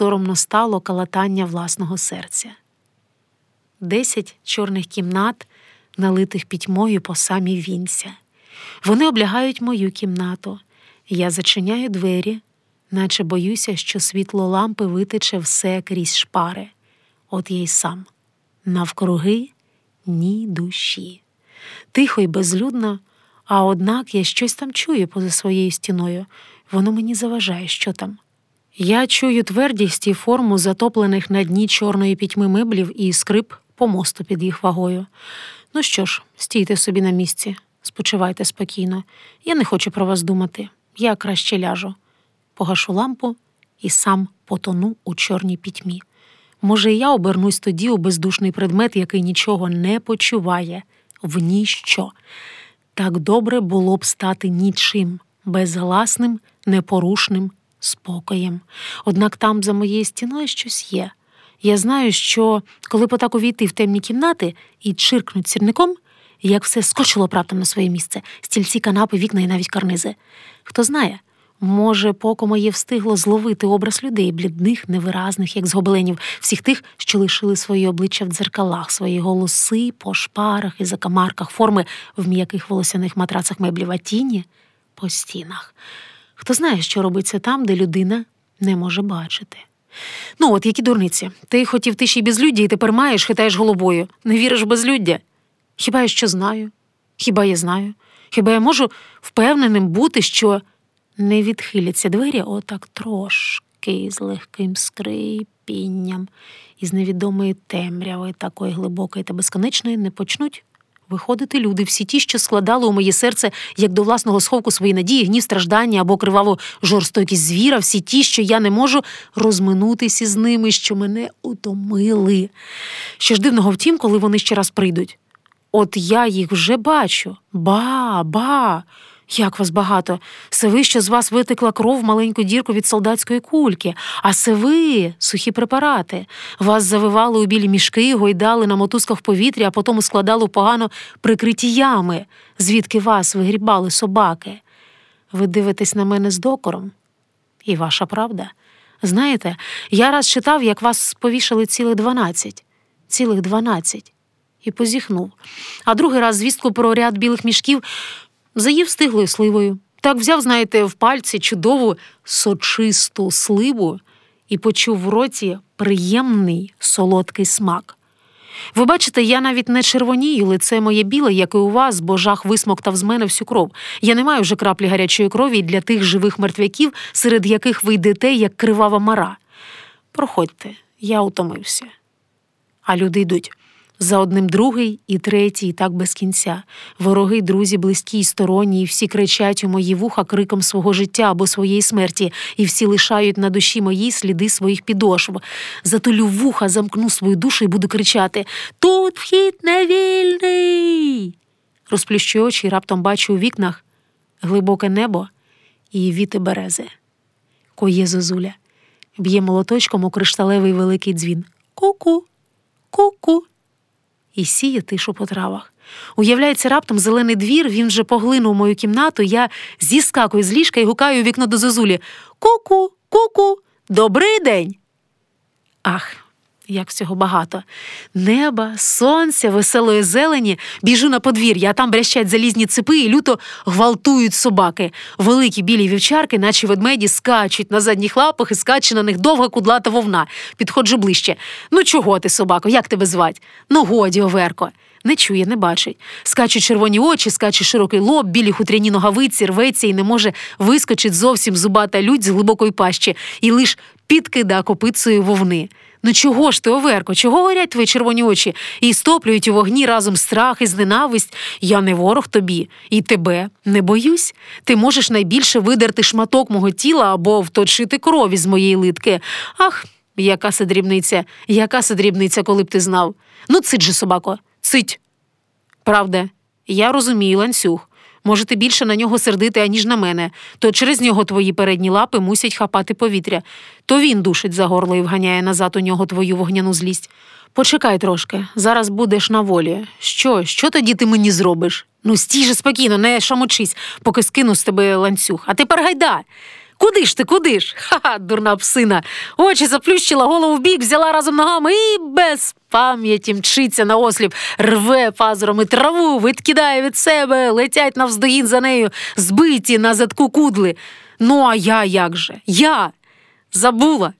соромно стало калатання власного серця. Десять чорних кімнат, налитих пітьмою по самі вінця. Вони облягають мою кімнату. Я зачиняю двері, наче боюся, що світло лампи витече все крізь шпари. От я й сам. Навкруги ні душі. Тихо й безлюдно, а однак я щось там чую поза своєю стіною. Воно мені заважає, що там. Я чую твердість і форму затоплених на дні чорної пітьми меблів і скрип помосту під їх вагою. Ну що ж, стійте собі на місці, спочивайте спокійно. Я не хочу про вас думати. Я краще ляжу. Погашу лампу і сам потону у чорній пітьмі. Може, я обернусь тоді у бездушний предмет, який нічого не почуває, в ніщо. Так добре було б стати нічим, безгласним, непорушним спокоєм. Однак там за моєю стіною щось є. Я знаю, що коли потак увійти в темні кімнати і чиркнуть сірником, як все скочило раптом на своє місце, стільці, канапи, вікна і навіть карнизи. Хто знає, може, поко моє встигло зловити образ людей, блідних, невиразних, як з всіх тих, що лишили свої обличчя в дзеркалах, свої голоси по шпарах і закамарках, форми в м'яких волосяних матрацах меблів, а тіні по стінах. Хто знає, що робиться там, де людина не може бачити. Ну, от які дурниці. Ти хотів тиші безлюддя, і тепер маєш, хитаєш головою. Не віриш в безлюддя? Хіба я що знаю? Хіба я знаю? Хіба я можу впевненим бути, що не відхиляться двері отак трошки з легким скрипінням, із невідомої темряви, такої глибокої та безконечної, не почнуть виходити люди, всі ті, що складали у моє серце, як до власного сховку свої надії, гнів, страждання або криваву жорстокість звіра, всі ті, що я не можу розминутися з ними, що мене утомили. Що ж дивного втім, коли вони ще раз прийдуть. От я їх вже бачу. Ба, ба. Як вас багато. Це ви, що з вас витекла кров в маленьку дірку від солдатської кульки, а це ви, сухі препарати. Вас завивали у білі мішки, гойдали на мотузках в повітрі, а потім складали погано прикриті ями, звідки вас вигрібали собаки. Ви дивитесь на мене з докором. І ваша правда. Знаєте, я раз читав, як вас повішали цілих дванадцять, цілих дванадцять, і позіхнув. А другий раз звістку про ряд білих мішків заїв стиглою сливою. Так взяв, знаєте, в пальці чудову сочисту сливу і почув в роті приємний солодкий смак. Ви бачите, я навіть не червонію, лице моє біле, як і у вас, бо жах висмоктав з мене всю кров. Я не маю вже краплі гарячої крові для тих живих мертвяків, серед яких ви йдете, як кривава мара. Проходьте, я утомився. А люди йдуть. За одним другий і третій, і так без кінця. Вороги, друзі, близькі й сторонні, і всі кричать у мої вуха криком свого життя або своєї смерті, і всі лишають на душі моїй сліди своїх підошв. Затулю вуха, замкну свою душу і буду кричати Тут вхід не вільний. Розплющу очі раптом бачу у вікнах глибоке небо і віти берези. Коє зозуля. Б'є молоточком у кришталевий великий дзвін. Ку-ку, ку-ку і сіє тишу по травах. Уявляється, раптом зелений двір, він вже поглинув мою кімнату, я зіскакую з ліжка і гукаю у вікно до зозулі Ку-ку, ку-ку, добрий день. Ах, як всього багато. Неба, сонця, веселої зелені, біжу на подвір'я, а там брящать залізні ципи і люто гвалтують собаки. Великі білі вівчарки, наче ведмеді, скачуть на задніх лапах і скаче на них довга кудлата вовна. Підходжу ближче. Ну, чого ти, собако, як тебе звать? Ну, годі, оверко. Не чує, не бачить. Скачуть червоні очі, скаче широкий лоб, білі хутряні ногавиці, рветься і не може вискочить зовсім зубата людь з глибокої пащі і лиш підкида копицею вовни. Ну чого ж ти, Оверко, чого горять твої червоні очі і стоплюють у вогні разом страх і зненависть? Я не ворог тобі, і тебе не боюсь. Ти можеш найбільше видерти шматок мого тіла або вточити крові з моєї литки. Ах, яка це дрібниця, яка це дрібниця, коли б ти знав. Ну, цить же, собако, цить. Правда, я розумію ланцюг. Можете більше на нього сердити, аніж на мене, то через нього твої передні лапи мусять хапати повітря. То він душить за горло і вганяє назад у нього твою вогняну злість. Почекай трошки, зараз будеш на волі. Що, що тоді ти мені зробиш? Ну, стій же спокійно, не шамочись, поки скину з тебе ланцюг. А тепер гайда. Куди ж ти, куди ж? Ха-ха, дурна псина. Очі заплющила, голову в бік, взяла разом ногами і без пам'яті мчиться на осліп, рве пазурами траву, відкидає від себе, летять навздогін за нею, збиті на задку кудли. Ну, а я як же? Я забула.